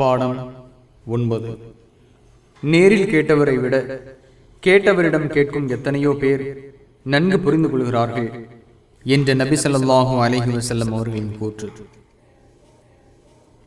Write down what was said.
பாடம் ஒன்பது. நேரில் கேட்டவரை விட கேட்டவரிடம் கேட்கும் எத்தனையோ பேர் நன்கு புரிந்து கொள்கிறார்கள் என்ற நபி ஸல்லல்லாஹு அலைஹி வசல்லம் அவர்களின் கூற்று.